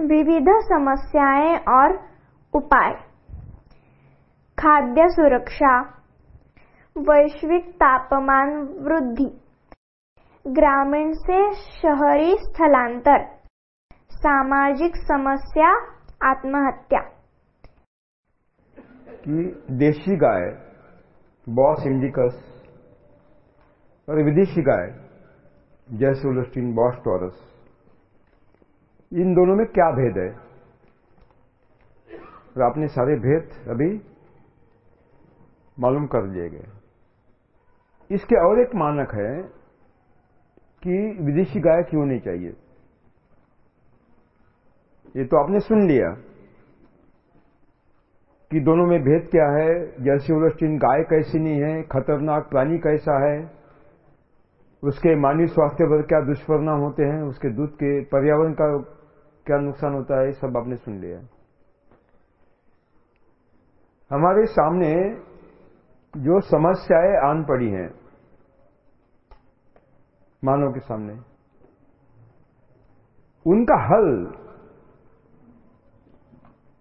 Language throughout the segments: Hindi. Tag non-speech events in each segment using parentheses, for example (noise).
विविध समस्याएँ और उपाय। खाद्य सुरक्षा, वैश्विक तापमान वृद्धि, ग्रामीण से शहरी स्थलांतर, सामाजिक समस्या, आत्महत्या। कि देशी गाय, बॉस इंडिकस और विदेशी गाय जैसोलोस्टीन बॉस टॉरस। इन दोनों में क्या भेद है? और आपने सारे भेद अभी मालूम कर लिए गए। इसके और एक मानक है कि विदेशी गाय क्यों नहीं चाहिए? ये तो आपने सुन लिया कि दोनों में भेद क्या है? जर्सी ओलस्टीन गाय कैसी नहीं है, खतरनाक प्राणी कैसा है, उसके मानवीय स्वास्थ्य पर क्या दुष्परिणाम होते हैं, उसके दूध के पर्यावरण का क्या नुकसान होता है सब आपने सुन लिया। हमारे सामने जो समस्याएँ आन पड़ी हैं, मानव के सामने, उनका हल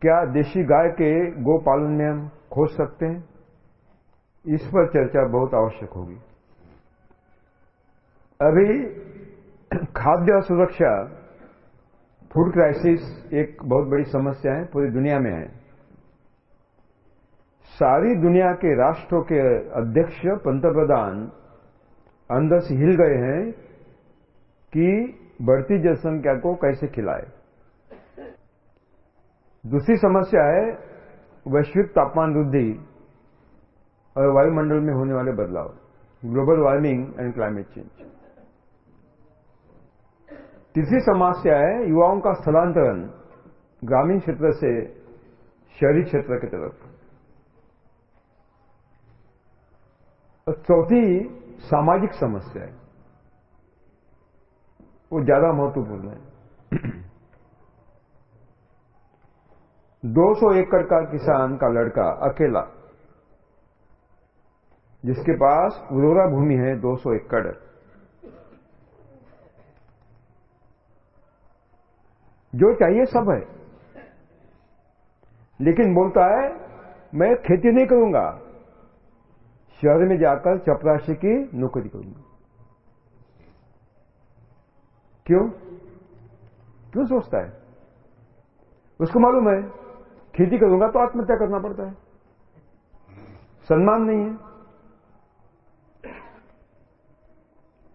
क्या देशी गाय के गोपालन में हम खोज सकते हैं? इस पर चर्चा बहुत आवश्यक होगी। अभी खाद्य सुरक्षा फ़ूड क्राइसिस एक बहुत बड़ी समस्या है, पूरी दुनिया में है। सारी दुनिया के राष्ट्रों के अध्यक्ष पंतप्रधान अंदर से हिल गए हैं कि बढ़ती जनसंख्या को कैसे खिलाए। दूसरी समस्या है वैश्विक तापमान वृद्धि और वायुमंडल में होने वाले बदलाव, global warming and climate change. तीसरी समस्या है युवाओं का स्थलांतरण ग्रामीण क्षेत्र से शहरी क्षेत्र की तरफ़। चौथी सामाजिक समस्या है। वो ज़्यादा महत्वपूर्ण है। (clears throat) 200 एकड़ का किसान का लड़का अकेला, जिसके पास उर्वरा भूमि है 200 एकड़। जो चाहिए सब है। लेकिन बोलता है, मैं खेती नहीं करूँगा। शहर में जाकर चपराशी की नौकरी करूँगा। क्यों? क्यों सोचता है? उसको मालूम है, खेती करूँगा तो आत्महत्या करना पड़ता है। सम्मान नहीं है।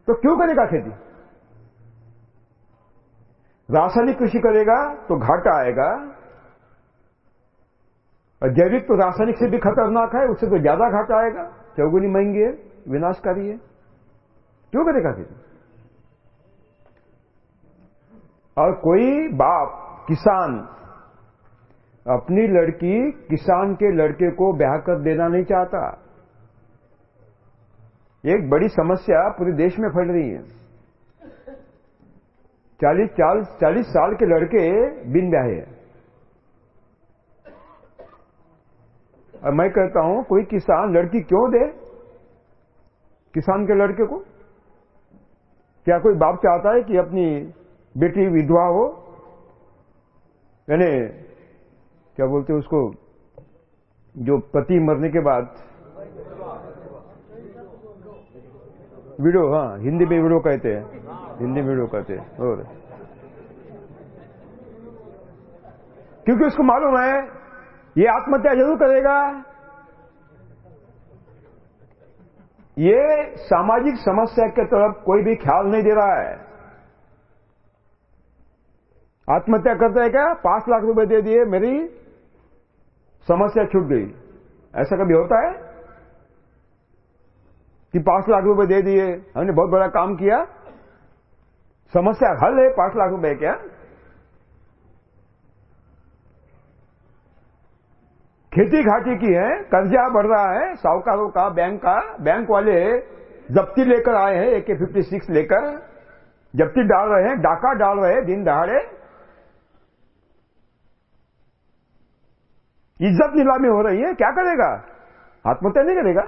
तो क्यों करेगा खेती? रासायनिक कृषि करेगा तो घाटा आएगा। और जैविक तो रासायनिक से भी खतरनाक है, उससे तो ज़्यादा घाटा आएगा। चौगुनी महँगी है, विनाशकारी है। क्यों करेगा खेती और कोई बाप, किसान, अपनी लड़की, किसान के लड़के को ब्याह कर देना नहीं चाहता। एक बड़ी समस्या पूरे देश में फैल रही है। चालीस चालीस चालीस साल के लड़के बिन ब्याहे हैं। और मैं कहता हूँ, कोई किसान लड़की क्यों दे? किसान के लड़के को? क्या कोई बाप चाहता है कि अपनी बेटी विधवा हो? यानी, क्या बोलते उसको, जो पति मरने के बाद विडो हाँ हिंदी में वीडियो कहते हैं हिंदी में विडो कहते हैं और क्योंकि उसको मालूम है ये आत्महत्या ज़रूर करेगा ये सामाजिक समस्या के तरफ़ कोई भी ख्याल नहीं दे रहा है आत्महत्या करता है क्या पाँच लाख रुपए दे दिए मेरी समस्या छूट गई ऐसा कभी होता है? कि पाँच लाख रुपए दे दिए। हमने बहुत बड़ा काम किया। समस्या हल है, पाँच लाख रुपए क्या? खेती घाटी की है, कर्जा बढ़ रहा है, साहूकारों का, बैंक का, बैंक वाले जब्ती लेकर आए हैं एके फिफ्टी सिक्स लेकर। जब्ती डाल रहे हैं, डाका डाल रहे हैं, दिन दहाड़े। इज़्ज़त नीलामी हो रही है, क्या करेगा? आत्महत्या नहीं करेगा?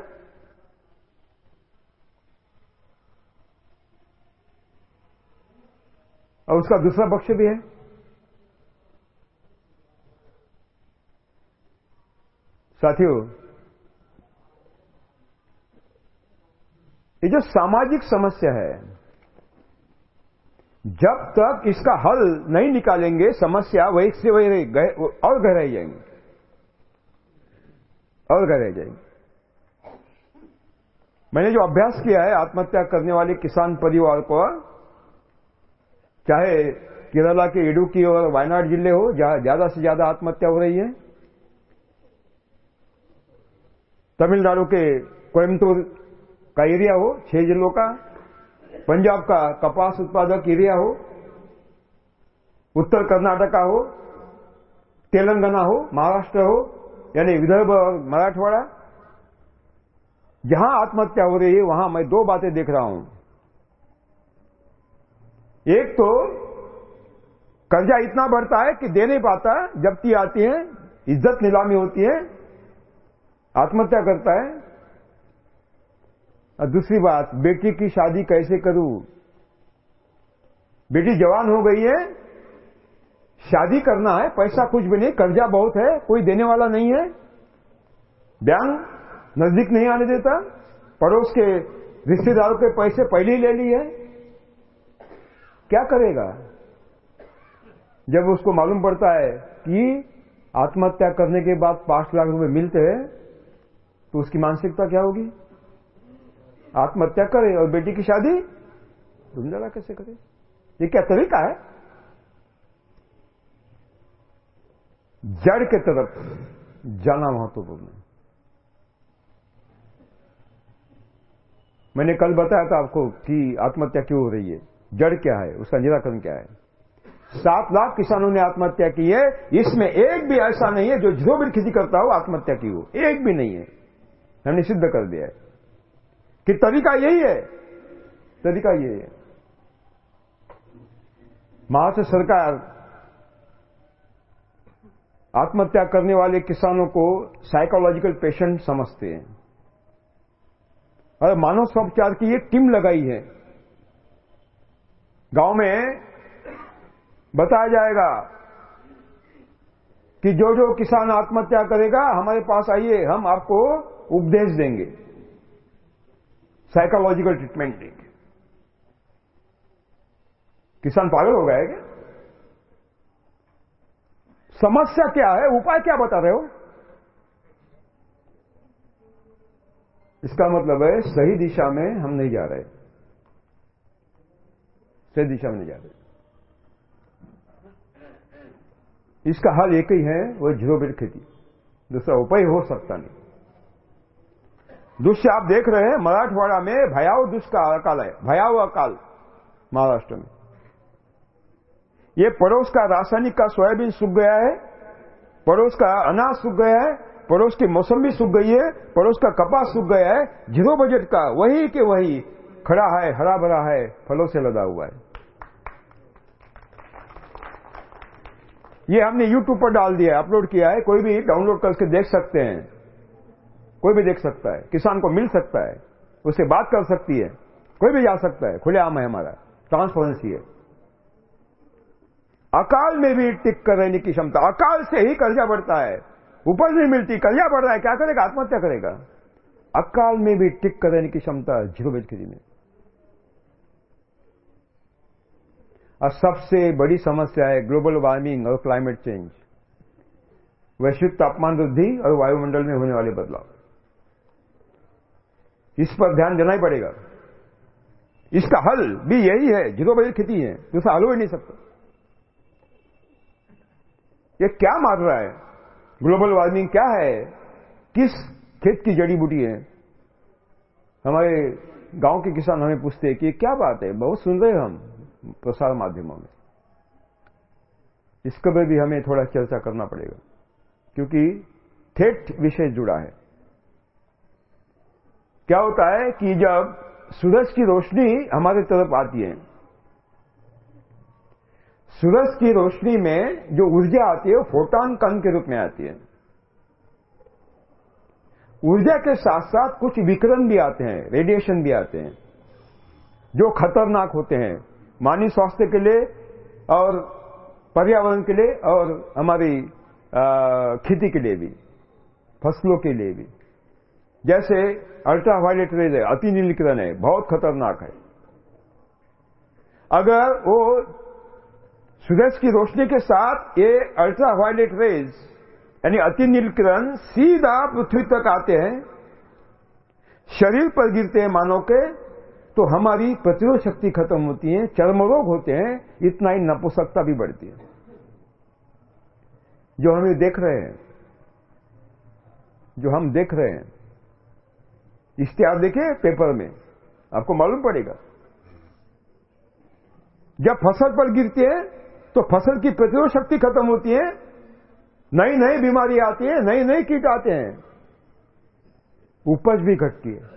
और उसका दूसरा पक्ष भी है। साथियों, ये जो सामाजिक समस्या है, जब तक इसका हल नहीं निकालेंगे, समस्या वही से वही और गहराई जाएँगी। और गहराई जाएँगी। मैंने जो अभ्यास किया है आत्महत्या करने वाले किसान परिवार को चाहे केरला के इडुकी और वायनाड ज़िले हो, जहाँ ज़्यादा से ज़्यादा आत्महत्या हो रही है। तमिलनाडु के कोयम्बतूर का एरिया हो, छह जिलों का। पंजाब का कपास उत्पादक एरिया हो। उत्तर कर्नाटका हो। तेलंगाना हो। महाराष्ट्र हो। यानी विदर्भ और मराठवाड़ा। जहाँ आत्महत्या हो रही है, वहाँ मैं दो बातें देख रहा हूँ। एक तो कर्जा इतना बढ़ता है कि दे नहीं पाता जब्ती आती है, इज़्ज़त नीलामी होती है, आत्महत्या करता है। और दूसरी बात, बेटी की शादी कैसे करूँ? बेटी जवान हो गई है, शादी करना है, पैसा कुछ भी नहीं, कर्जा बहुत है, कोई देने वाला नहीं है। बैंक नज़दीक नहीं आने देता, पड़ोस के रिश्तेदारों के पैसे पहले ही ले लिए क्या करेगा? जब उसको मालूम पड़ता है कि आत्महत्या करने के बाद पाँच लाख रुपए मिलते हैं तो उसकी मानसिकता क्या होगी? आत्महत्या करे और बेटी की शादी? धुंधला कैसे करे? ये क्या तरीका है? जड़ के तरफ़ जाना महत्वपूर्ण है। मैंने कल बताया था आपको कि आत्महत्या क्यों हो रही है। जड़ क्या है? उसका निराकरण क्या है? सात लाख किसानों ने आत्महत्या की है। इसमें एक भी ऐसा नहीं है जो जो भी खेती करता हो आत्महत्या की हो। एक भी नहीं है। हमने सिद्ध कर दिया है कि तरीका यही है। तरीका यही है। महाराष्ट्र सरकार आत्महत्या करने वाले किसानों को साइकोलॉजिकल पेशेंट समझते हैं। और मानव स्वापचार की एक टीम लगाई है। गाँव में बताया जाएगा कि जो जो किसान आत्महत्या करेगा, हमारे पास आइए, हम आपको उपदेश देंगे। साइकोलॉजिकल ट्रीटमेंट देंगे। किसान पागल हो गए क्या? समस्या क्या है? उपाय क्या बता रहे हो? इसका मतलब है, सही दिशा में हम नहीं जा रहे। सही दिशा में नहीं जा रहे इसका हल एक ही है, वो ज़ीरो बेट खेती। दूसरा उपाय हो सकता नहीं। दुष्य आप देख रहे हैं, मराठवाड़ा में भयाव दुष्ट का अकाल है भयाव अकाल महाराष्ट्र में। ये पड़ोस का रासायनिक का सोयाबीन सूख गया है, पड़ोस का अनाज सूख गया है, पड़ोस की मौसमी सूख गई है, पड़ोस का कपास सूख गया है, ज़ीरो बजट का वही के वही खड़ा है, हरा भरा है, फलों से लदा हुआ है। ये हमने YouTube पर डाल दिया है अपलोड किया है। कोई भी डाउनलोड करके देख सकते हैं। कोई भी देख सकता है। किसान को मिल सकता है। उससे बात कर सकती है। कोई भी जा सकता है। खुले आम है हमारा। ट्रांसपेरेंसी है। अकाल में भी टिक कर रहने की क्षमता। अकाल से ही कर्जा बढ़ता है। उपज नहीं मिलती, कर्जा बढ़ रहा है। क्या करेगा? आत्महत्या करेगा। अकाल में भी टिक कर रहने की क्षमता ज़ीरो बेच में। और सबसे बड़ी समस्या है ग्लोबल वार्मिंग और क्लाइमेट चेंज वैश्विक तापमान वृद्धि और वायुमंडल में होने वाले बदलाव। इस पर ध्यान देना ही पड़ेगा। इसका हल भी यही है ज़ीरो बजट खेती है दूसरा हल हो ही नहीं सकता। ये क्या मार रहा है? ग्लोबल वार्मिंग क्या है? किस खेत की जड़ी बूटी है? हमारे गाँव के किसान हमें पूछते हैं कि क्या बात है? बहुत सुन रहे हम। प्रसार माध्यमों में। इसके भी हमें थोड़ा चर्चा करना पड़ेगा, क्योंकि ठेठ विषय जुड़ा है। क्या होता है कि जब सूरज की रोशनी हमारे तरफ़ आती है, सूरज की रोशनी में जो ऊर्जा आती है वो फोटोन कण के रूप में आती है। ऊर्जा के साथ साथ कुछ विकरण भी आते हैं, रेडिएशन भी आते हैं, जो खतरनाक होते हैं। मानवीय स्वास्थ्य के लिए और पर्यावरण के लिए और हमारी खेती के लिए भी, फ़सलों के लिए भी। जैसे अल्ट्रा वायलेट रेज है अति नीलकरण है, बहुत खतरनाक है। अगर वो सूरज की रोशनी के साथ ये अल्ट्रा वायलेट रेज, यानी अति नीलकरण, सीधा पृथ्वी तक आते हैं, शरीर पर गिरते हैं मानव के तो हमारी प्रतिरोध शक्ति खत्म होती है, चर्म रोग होते हैं, इतना ही नपुसकता भी बढ़ती है। जो हम ये देख रहे हैं, जो हम देख रहे हैं इश्तेहार देखे पेपर में, आपको मालूम पड़ेगा। जब फ़सल पर गिरती है तो फ़सल की प्रतिरोध शक्ति खत्म होती है नई नई बीमारी आती है नई नई कीट आते हैं, उपज भी घटती है।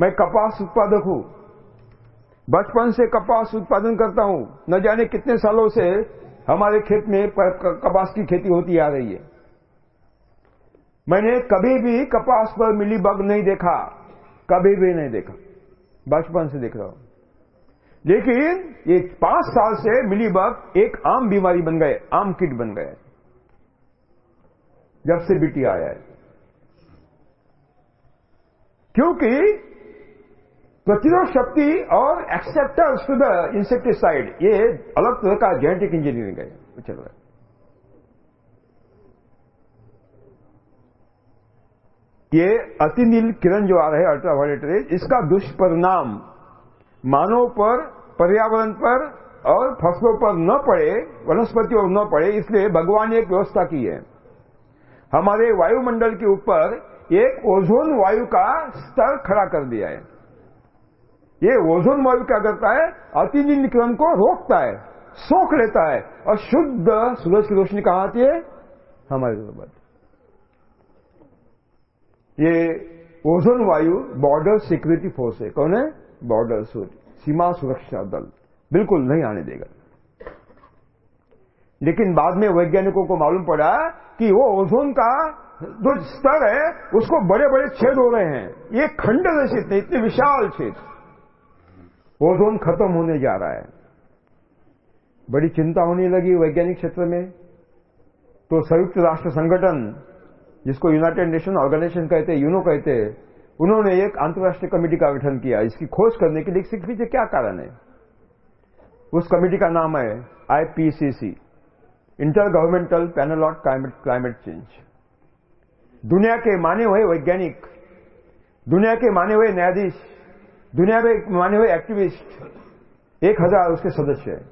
मैं कपास उत्पादक हूँ। बचपन से कपास उत्पादन करता हूँ। न जाने कितने सालों से हमारे खेत में कपास की खेती होती आ रही है। मैंने कभी भी कपास पर मिली बग नहीं देखा। कभी भी नहीं देखा। बचपन से देख रहा हूँ। लेकिन ये पाँच साल से मिली बग एक आम बीमारी बन गए, आम किट बन गए। जब से बीटी आया है। क्योंकि प्रतिरोध शक्ति और एक्सेप्टर्स टू द इंसेक्टिसाइड ये अलग तरह का जेनेटिक इंजीनियरिंग है चल रहा है। ये अति नील किरण जो आ रहे हैं अल्ट्रावायलेट रेज इसका दुष्परिणाम मानव पर, पर्यावरण पर और फ़सलों पर न पड़े, वनस्पतियों पर न पड़े, इसलिए भगवान ने एक व्यवस्था की है। हमारे वायुमंडल के ऊपर एक ओजोन वायु का स्तर खड़ा कर दिया है। ये ओजोन वायु क्या करता है? अति नील किरण को रोकता है, सोख लेता है। और शुद्ध सूरज की रोशनी कहाँ आती है? हमारे ज़रूरत ये ओजोन वायु बॉर्डर सिक्योरिटी फोर्स है। कौन है? बॉर्डर सीमा सुरक्षा दल। बिल्कुल नहीं आने देगा। लेकिन बाद में वैज्ञानिकों को मालूम पड़ा कि वो ओजोन का जो स्तर है, उसको बड़े बड़े छेद हो रहे हैं। ये खंड रचित है, इतने विशाल छेद। ओजोन खत्म होने जा रहा है। बड़ी चिंता होने लगी वैज्ञानिक क्षेत्र में। तो संयुक्त राष्ट्र संगठन, जिसको यूनाइटेड नेशन ऑर्गेनाइजेशन कहते हैं, यूनो कहते हैं, उन्होंने एक अंतर्राष्ट्रीय कमेटी का गठन किया। इसकी खोज करने के लिए इसके पीछे क्या कारण है? उस कमेटी का नाम है IPCC intergovernmental panel on climate change दुनिया के माने हुए वैज्ञानिक, दुनिया के माने हुए न्यायाधीश दुनिया के माने हुए एक्टिविस्ट, एक हज़ार उसके सदस्य हैं।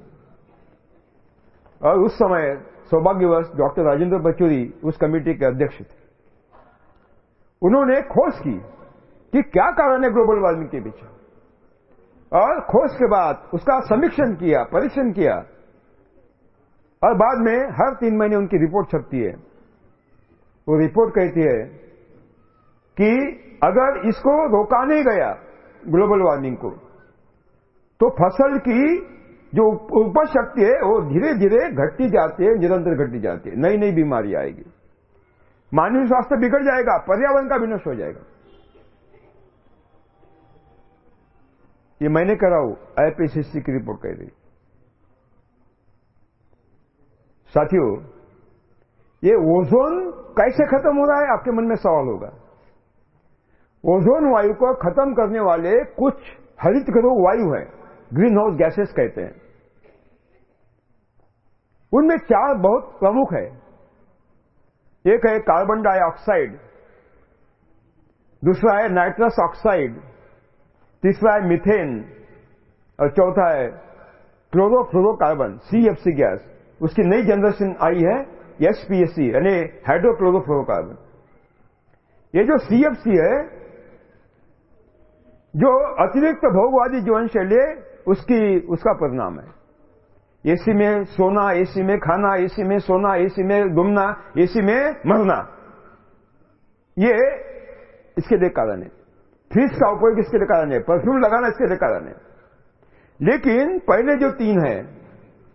और उस समय सौभाग्यवश डॉक्टर राजेंद्र बचूरी उस कमेटी के अध्यक्ष थे। उन्होंने खोज की कि क्या कारण है ग्लोबल वार्मिंग के पीछे। और खोज के बाद उसका समीक्षण किया, परीक्षण किया। और बाद में हर तीन महीने उनकी रिपोर्ट छपती है। वो रिपोर्ट कहती है कि अगर इसको रोका नहीं गया ग्लोबल वार्मिंग को। तो फ़सल की जो उपज शक्ति है, वो धीरे धीरे घटती जाती है, निरंतर घटती जाती है। नई नई बीमारी आएगी। मानवीय स्वास्थ्य बिगड़ जाएगा, पर्यावरण का विनष्ट हो जाएगा। ये मैंने कराऊ आईपीसीसी की रिपोर्ट कह रही। साथियों, ये ओजोन कैसे खत्म हो रहा है, आपके मन में सवाल होगा। ओजोन वायु को खत्म करने वाले कुछ हरित ग्रह वायु है। ग्रीन हाउस गैसेस कहते हैं। उनमें चार बहुत प्रमुख है। एक है कार्बन डाइऑक्साइड दूसरा है नाइट्रस ऑक्साइड तीसरा है मिथेन और चौथा है क्लोरोफ्लोरोकार्बन सीएफसी गैस उसकी नई जनरेशन आई है एसपीएससी यानी हाइड्रोक्लोरोफ्लोरोकार्बन ये जो सीएफसी है जो अतिरिक्त भोगवादी जीवन शैली है, उसकी, उसका परिणाम है। एसी में सोना, एसी में खाना, एसी में सोना, एसी में घूमना, एसी में मरना, ये इसके लिए कारण है। फ्रिज का उपयोग इसके लिए कारण है, परफ्यूम लगाना इसके लिए कारण है। लेकिन पहले जो तीन है,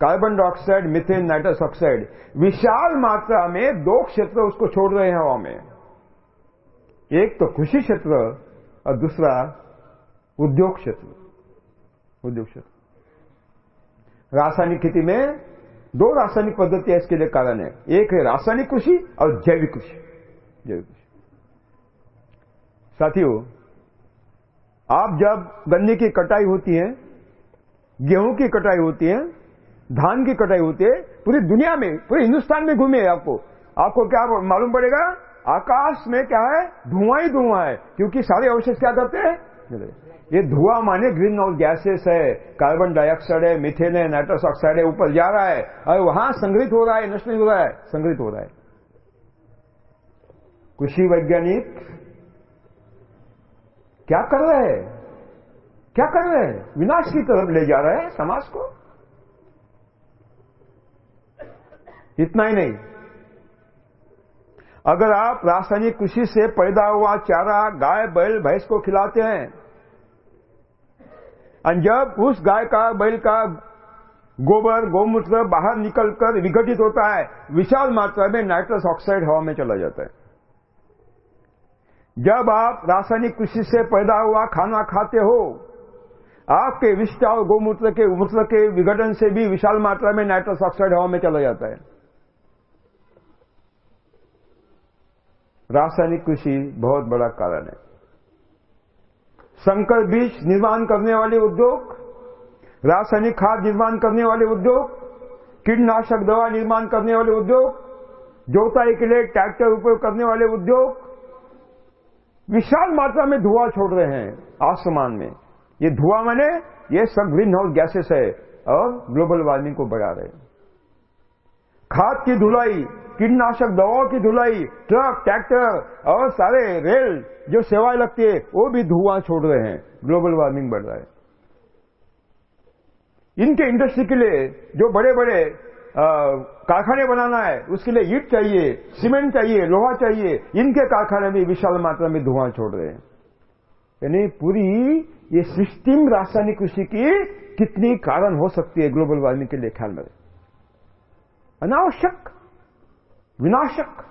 carbon dioxide, methane, nitrous oxide, विशाल मात्रा में दो क्षेत्र उसको छोड़ रहे हैं हवा में। एक तो कृषि क्षेत्र और दूसरा उद्योग क्षेत्र उद्योग क्षेत्र रासायनिक खेती में दो रासायनिक पद्धतियाँ इसके लिए कारण है। एक है रासायनिक कृषि और जैविक कृषि। जैविक कृषि। साथियों, आप जब गन्ने की कटाई होती है, गेहूँ की कटाई होती है, धान की कटाई होती है, पूरी दुनिया में, पूरे हिंदुस्तान में घूमे आपको। आपको क्या मालूम पड़ेगा? आकाश में क्या है? धुआँ ही धुआँ है, क्योंकि सारे अवशेष क्या करते हैं? ये धुआँ माने ग्रीन हाउस गैसेस है कार्बन डाइऑक्साइड है मिथेन है नाइट्रस ऑक्साइड है, ऊपर जा रहा है। और वहाँ संग्रहित हो रहा है, नष्ट नहीं हो रहा है, संग्रहित हो रहा है। कृषि वैज्ञानिक क्या कर रहे हैं? क्या कर रहे हैं? विनाश की तरफ़ ले जा रहे हैं समाज को। इतना ही नहीं। अगर आप रासायनिक कृषि से पैदा हुआ चारा, गाय, बैल, भैंस को खिलाते हैं और जब उस गाय का, बैल का गोबर, गोमूत्र बाहर निकलकर विघटित होता है, विशाल मात्रा में नाइट्रस ऑक्साइड हवा में चला जाता है। जब आप रासायनिक कृषि से पैदा हुआ, खाना खाते हो, आपके विष्ट और गोमूत्र के, मूत्र के विघटन से भी विशाल मात्रा में नाइट्रस ऑक्साइड हवा में चला जाता है। रासायनिक कृषि बहुत बड़ा कारण है। संकर बीज निर्माण करने वाले उद्योग, रासायनिक खाद निर्माण करने वाले उद्योग, कीटनाशक दवा निर्माण करने वाले उद्योग, जोताई के लिए ट्रैक्टर उपयोग करने वाले उद्योग, विशाल मात्रा में धुआँ छोड़ रहे हैं आसमान में। ये धुआँ माने ये सब ग्रीन हाउस गैसेस है और ग्लोबल वार्मिंग को बढ़ा रहे हैं। खाद की धुलाई, कीटनाशक दवाओं की धुलाई, ट्रक, ट्रैक्टर और सारे रेल जो सेवाएँ लगती है, वो भी धुआँ छोड़ रहे हैं। ग्लोबल वार्मिंग बढ़ रहा है। इनके इंडस्ट्री के लिए जो बड़े बड़े कारखाने बनाना है, उसके लिए ईट चाहिए सीमेंट चाहिए, लोहा चाहिए, इनके कारखाने भी विशाल मात्रा में धुआँ छोड़ रहे हैं। यानी पूरी ये सिस्टम रासायनिक कृषि की कितनी कारण हो सकती है ग्लोबल वार्मिंग के लिए ख्याल में अनावश्यक, विनाशक।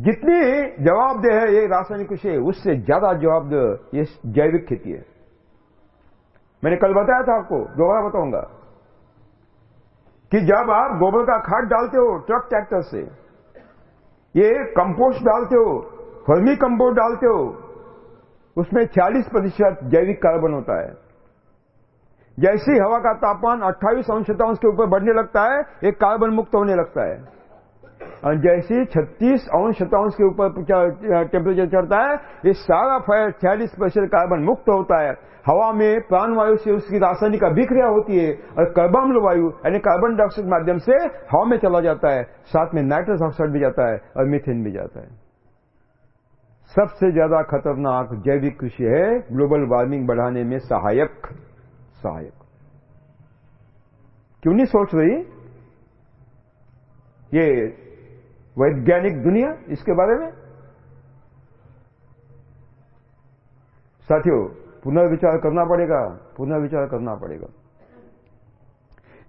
जितनी जवाबदेह है, ये रासायनिक कृषि है, उससे ज़्यादा जवाबदेह ये जैविक खेती है। मैंने कल बताया था आपको, दोबारा बताऊँगा कि जब आप गोबर का खाद डालते हो, ट्रक ट्रैक्टर से, ये कंपोस्ट डालते हो फर्मी कंपोस्ट डालते हो, उसमें 40 प्रतिशत जैविक कार्बन होता है। जैसे हवा का तापमान 28 अंश के ऊपर बढ़ने लगता है एक कार्बन मुक्त होने लगता है। जैसे 36 अंश शतांश के ऊपर टेम्परेचर चढ़ता है, ये सारा फायर छियालीस परसेंट कार्बन मुक्त होता है। हवा में प्राण वायु से उसकी रासायनिक अभिक्रिया होती है और कार्बन वायु, यानी कार्बन डाइऑक्साइड माध्यम से हवा में चला जाता है। साथ में नाइट्रस ऑक्साइड भी जाता है और मीथेन भी जाता है। सबसे ज़्यादा खतरनाक जैविक कृषि है ग्लोबल वार्मिंग बढ़ाने में सहायक। सहायक। क्यों नहीं सोच रही? ये वैज्ञानिक दुनिया इसके बारे में? साथियों, पुनर्विचार करना पड़ेगा, पुनर्विचार करना पड़ेगा।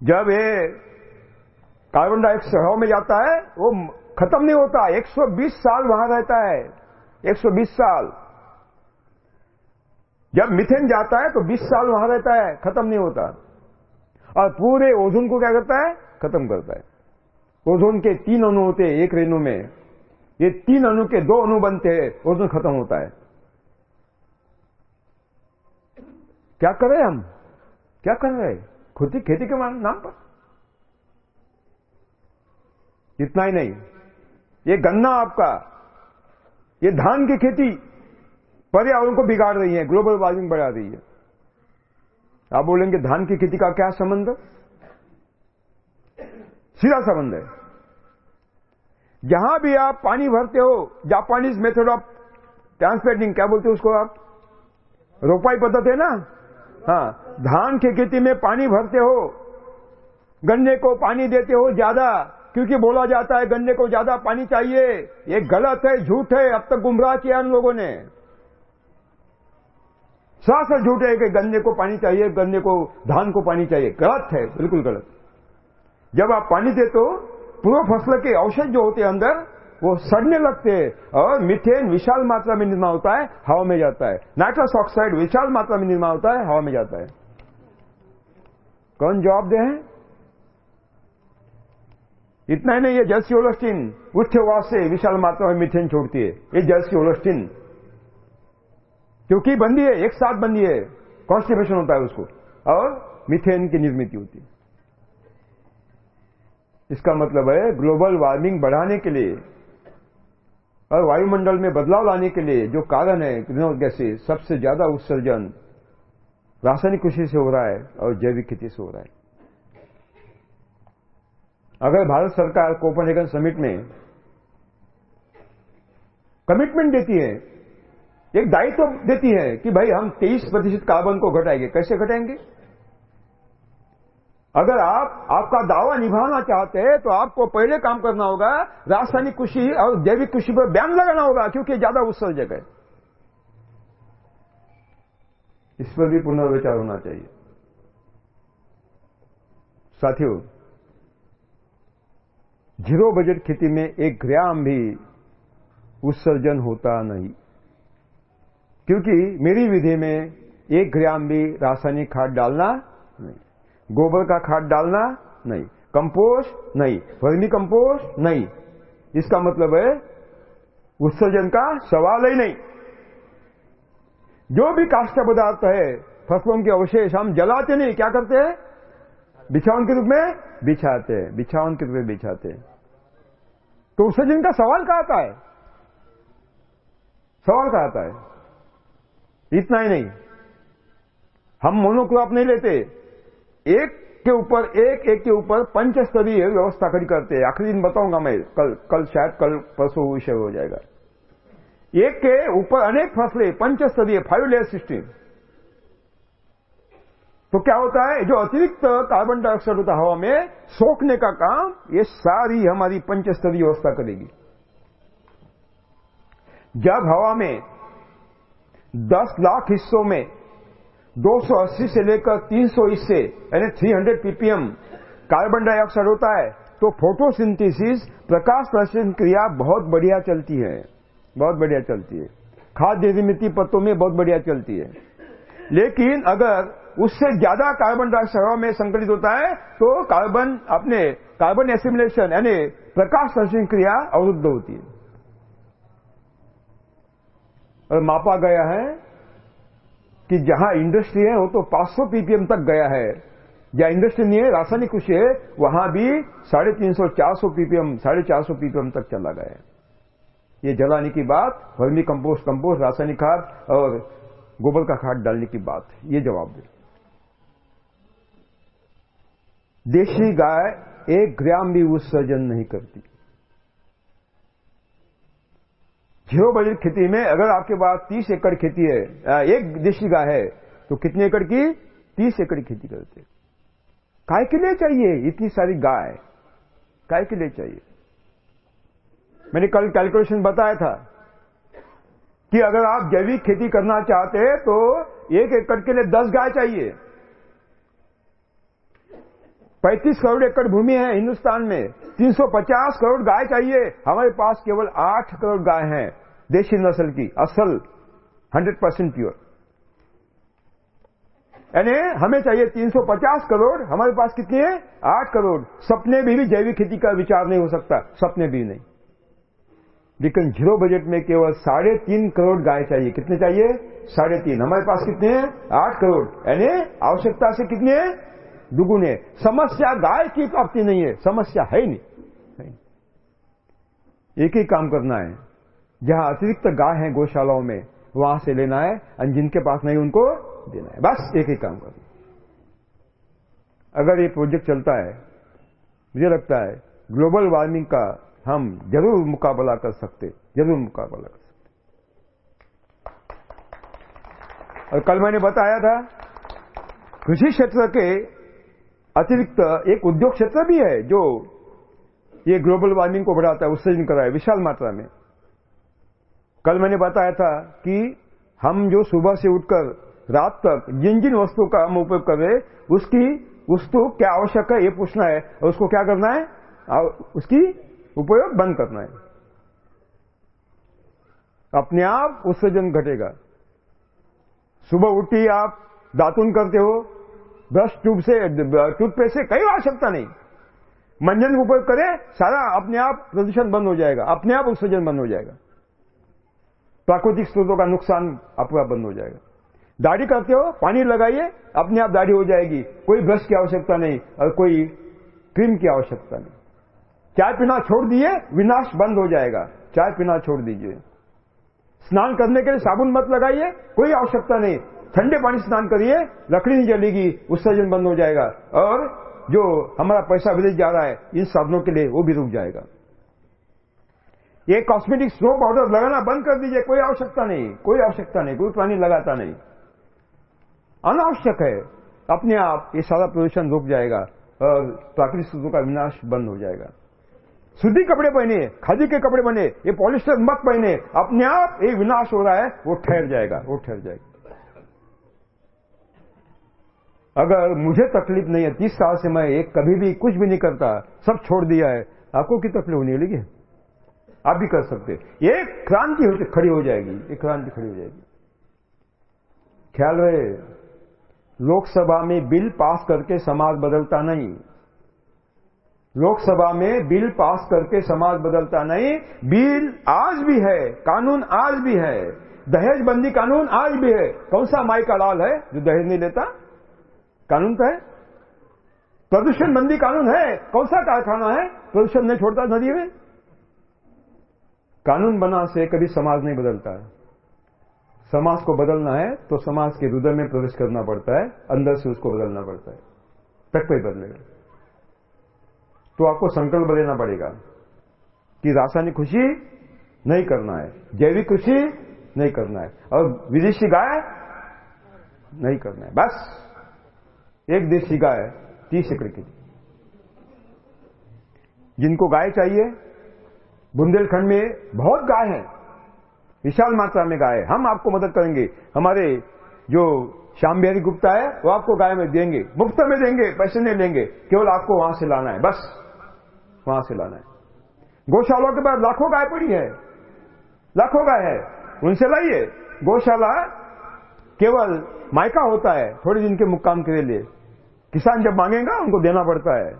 जब ये कार्बन डाइऑक्साइड हवा में जाता है, वो खत्म नहीं होता। 120 साल वहाँ रहता है। 120 साल। जब मिथेन जाता है तो 20 साल वहाँ रहता है, खत्म नहीं होता। और पूरे ओजोन को क्या करता है? खत्म करता है। ओजोन के तीन अणु होते हैं, एक रेणु में। ये तीन अणु के दो अणु बनते हैं, ओजोन खत्म होता है। क्या कर रहे हैं हम? क्या कर रहे खुद ही खेती के नाम पर। इतना ही नहीं। ये गन्ना आपका, ये धान की खेती पर्यावरण को बिगाड़ रही है ग्लोबल वार्मिंग बढ़ा रही है। आप बोलेंगे धान की खेती का क्या संबंध? सीधा संबंध है। जहाँ भी आप पानी भरते हो, जापानीज मेथड ऑफ़ ट्रांसप्लांटिंग क्या बोलते हो उसको आप? रोपाई पद्धति है ना? हाँ धान की खेती में पानी भरते हो, गन्ने को पानी देते हो ज़्यादा, क्योंकि बोला जाता है गन्ने को ज़्यादा पानी चाहिए। ये गलत है, झूठ है, अब तक गुमराह किया उन लोगों ने। साफ़ झूठ है कि गन्ने को पानी चाहिए, गन्ने को, धान को पानी चाहिए। गलत है, बिल्कुल गलत। जब आप पानी देते हो पूर्व फ़सल के औषध जो होते हैं अंदर, वो सड़ने लगते हैं और मिथेन विशाल मात्रा में निर्माण होता है, हवा में जाता है। नाइट्रस ऑक्साइड विशाल मात्रा में निर्माण होता है, हवा में जाता है। कौन जवाब दे हैं? इतना ही नहीं, ये जलसी ओलस्टिन उच्चवास से विशाल मात्रा में मिथेन छोड़ती है। ये जलसी ओलस्टिन। क्योंकि बंदी है, एक साथ बंदी है। कॉन्स्टिपेशन होता है उसको। और मिथेन की निर्मित होती है। इसका मतलब है ग्लोबल वार्मिंग बढ़ाने के लिए और वायुमंडल में बदलाव लाने के लिए जो कारण है ग्रीन गैसेज सबसे ज़्यादा उत्सर्जन रासायनिक कृषि से हो रहा है और जैविक खेती से हो रहा है। अगर भारत सरकार कोपनहेगन समिट में कमिटमेंट देती है, एक दायित्व तो देती है कि भाई हम 23 प्रतिशत कार्बन को घटाएँगे। कैसे घटाएँगे? अगर आप, आपका दावा निभाना चाहते हैं तो आपको पहले काम करना होगा रासायनिक कृषि और जैविक कृषि पर बैन लगाना होगा, क्योंकि ज़्यादा उत्सर्जक है। इस पर भी पुनर्विचार होना चाहिए। साथियों, ज़ीरो बजट खेती में एक ग्राम भी उत्सर्जन होता नहीं। क्योंकि मेरी विधि में एक ग्राम भी रासायनिक खाद डालना नहीं। गोबर का खाद डालना नहीं। कंपोस्ट नहीं। वर्मी कंपोस्ट नहीं। इसका मतलब है उत्सर्जन का सवाल ही नहीं। जो भी काष्ट पदार्थ है, फ़सलों के अवशेष हम जलाते नहीं। क्या करते हैं? बिछावन के रूप में बिछाते हैं। बिछावन के रूप में बिछाते हैं। तो उत्सर्जन का सवाल कहा आता है? सवाल कहा आता है? इतना ही नहीं। हम मोनोक्रॉप नहीं लेते। एक के ऊपर एक एक के ऊपर पंचस्तरीय व्यवस्था खड़ी करते हैं। आखिरी दिन बताऊँगा मैं, कल कल शायद, कल परसों विषय हो जाएगा। एक के ऊपर अनेक फ़सलें, पंचस्तरीय फाइव लेयर सिस्टम तो क्या होता है? जो अतिरिक्त कार्बन डाइऑक्साइड होता है हवा में, सोखने का काम, ये सारी हमारी पंचस्तरीय व्यवस्था करेगी। जब हवा में 10 लाख हिस्सों में 280 से लेकर 300 हिस्से यानी 300 पीपीएम कार्बन डाइऑक्साइड होता है तो फोटोसिंथेसिस प्रकाश संश्लेषण क्रिया बहुत बढ़िया चलती है, बहुत बढ़िया चलती है। खाद्य निर्मित पत्तों में बहुत बढ़िया चलती है। लेकिन अगर उससे ज़्यादा कार्बन डाइऑक्साइड में संकलित होता है तो कार्बन अपने कार्बन एसिमुलेशन यानी प्रकाश संश्लेषण क्रिया अवरुद्ध होती है। और मापा गया है कि जहाँ इंडस्ट्री है, वो तो 500 पीपीएम तक गया है। जहाँ इंडस्ट्री नहीं है, रासायनिक कृषि है, वहाँ भी साढ़े तीन सौ, चार सौ पीपीएम, साढ़े चार सौ पीपीएम तक चला गया है। ये जलाने की बात वर्मी कंपोस्ट कंपोस्ट, रासायनिक खाद और गोबर का खाद डालने की बात ये जवाब दे। देशी गाय एक ग्राम भी उत्सर्जन नहीं करती। ज़ीरो बजट खेती में अगर आपके पास तीस एकड़ खेती है एक देशी गाय है तो कितने एकड़ की? तीस एकड़ खेती करते काय के लिए चाहिए, इतनी सारी गाय। काय के लिए चाहिए। मैंने कल कैलकुलेशन बताया था कि अगर आप जैविक खेती करना चाहते हैं तो एक एकड़ के लिए दस गाय चाहिए। पैंतीस करोड़ एकड़ भूमि है हिंदुस्तान में 350 करोड़ गाय चाहिए। हमारे पास केवल 8 करोड़ गाय हैं। देशी नस्ल की असल 100 परसेंट प्योर यानी हमें चाहिए 350 करोड़ हमारे पास कितनी है? 8 करोड़। सपने भी, भी जैविक खेती का विचार नहीं हो सकता सपने भी नहीं। लेकिन ज़ीरो बजट में केवल साढ़े तीन करोड़ गाय चाहिए। कितने चाहिए? साढ़े तीन। हमारे पास कितने हैं? आठ करोड़। यानी आवश्यकता से कितने हैं? दुगुने। समस्या गाय की प्राप्ति नहीं है। समस्या है ही नहीं। एक ही काम करना है। जहाँ अतिरिक्त गाय है गौशालाओं में, वहाँ से लेना है, और जिनके पास नहीं उनको देना है। बस एक ही काम करना अगर ये प्रोजेक्ट चलता है, मुझे लगता है ग्लोबल वार्मिंग का हम ज़रूर मुकाबला कर सकते, ज़रूर मुकाबला कर सकते। और कल मैंने बताया था, कृषि क्षेत्र के अतिरिक्त एक उद्योग क्षेत्र भी है जो ये ग्लोबल वार्मिंग को बढ़ाता है, उत्सर्जन कर रहा है, विशाल मात्रा में। कल मैंने बताया था कि हम जो सुबह से उठकर, रात तक जिन जिन वस्तुओं का हम उपयोग कर रहे उसकी वस्तु क्या आवश्यक है, ये पूछना है। और उसको क्या करना है? उसकी उपयोग बंद करना है। अपने आप उत्सर्जन घटेगा। सुबह उठी आप दातुन करते हो, ब्रश ट्यूब से, टूथपेस्ट से कई आवश्यकता नहीं। मंजन का उपयोग करें, सारा अपने आप प्रदूषण बंद हो जाएगा, अपने आप उत्सर्जन बंद हो जाएगा। प्राकृतिक स्रोतों का नुकसान आपका बंद हो जाएगा। दाढ़ी करते हो, पानी लगाइए, अपने आप दाढ़ी हो जाएगी। कोई ब्रश की आवश्यकता नहीं और कोई क्रीम की आवश्यकता नहीं। चाय पीना छोड़ दिए, विनाश बंद हो जाएगा। चाय पीना छोड़ दीजिए। स्नान करने के लिए साबुन मत लगाइए, कोई आवश्यकता नहीं। ठंडे पानी स्नान करिए, लकड़ी नहीं जलेगी, उत्सर्जन बंद हो जाएगा। और जो हमारा पैसा विदेश जा रहा है, इन साधनों के लिए वो भी रुक जाएगा। ये कॉस्मेटिक स्नो पाउडर लगाना बंद कर दीजिए, कोई आवश्यकता नहीं, कोई आवश्यकता नहीं, कोई प्राणी लगाता नहीं। अनावश्यक है, अपने आप ये सारा प्रदूषण रुक जाएगा, और प्राकृतिक स्रोतों का विनाश बंद हो जाएगा। शुद्धि कपड़े पहने, खादी के कपड़े बने ये पॉलिस्टर मत पहने, अपने आप ये विनाश हो रहा है, वो ठहर जाएगा, वो ठहर जाएगा। अगर मुझे तकलीफ़ नहीं है, तीस साल से मैं एक कभी भी कुछ भी नहीं करता, सब छोड़ दिया है, आपको की तकलीफ़ होनी लगी आप भी कर सकते एक क्रांति खड़ी हो जाएगी। एक क्रांति खड़ी हो जाएगी। ख्याल रहे, लोकसभा में बिल पास करके समाज बदलता नहीं। लोकसभा में बिल पास करके समाज बदलता नहीं। बिल आज भी है, कानून आज भी है। दहेज बंदी कानून आज भी है। कौन सा माई का लाल है जो दहेज नहीं लेता? कानून तो है। प्रदूषण बंदी कानून है। कौन सा कारखाना है? प्रदूषण नहीं छोड़ता नदी में। कानून बना से कभी समाज नहीं बदलता है। समाज को बदलना है तो समाज के हृदय में प्रवेश करना पड़ता है, अंदर से उसको बदलना पड़ता है। तक कोई बदलेगा तो आपको संकल्प लेना पड़ेगा कि रासायनिक कृषि नहीं करना है, जैविक कृषि नहीं करना है और विदेशी गाय नहीं करना है। बस, एक देशी गाय, तीस एकड़ की। जिनको गाय चाहिए बुंदेलखंड में बहुत गाय है। विशाल मात्रा में गाय। है हम आपको मदद करेंगे। हमारे जो श्याम बिहारी गुप्ता है, वो आपको गाय में देंगे। मुफ़्त में देंगे, पैसे नहीं लेंगे। केवल आपको वहाँ से लाना है। बस, वहाँ से लाना है। गौशालाओं के बाद लाखों गाय पड़ी है। लाखों गाय है। उनसे लाइए। गौशाला केवल मायका होता है, थोड़े दिन के मुक्काम के लिए। किसान जब मांगेगा, उनको देना पड़ता है।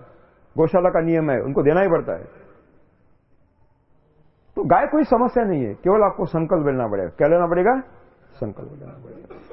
गौशाला का नियम है, उनको देना ही पड़ता है। तो गाय कोई समस्या नहीं है, केवल आपको संकल्प लेना पड़ेगा। क्या लेना पड़ेगा? संकल्प लेना पड़ेगा।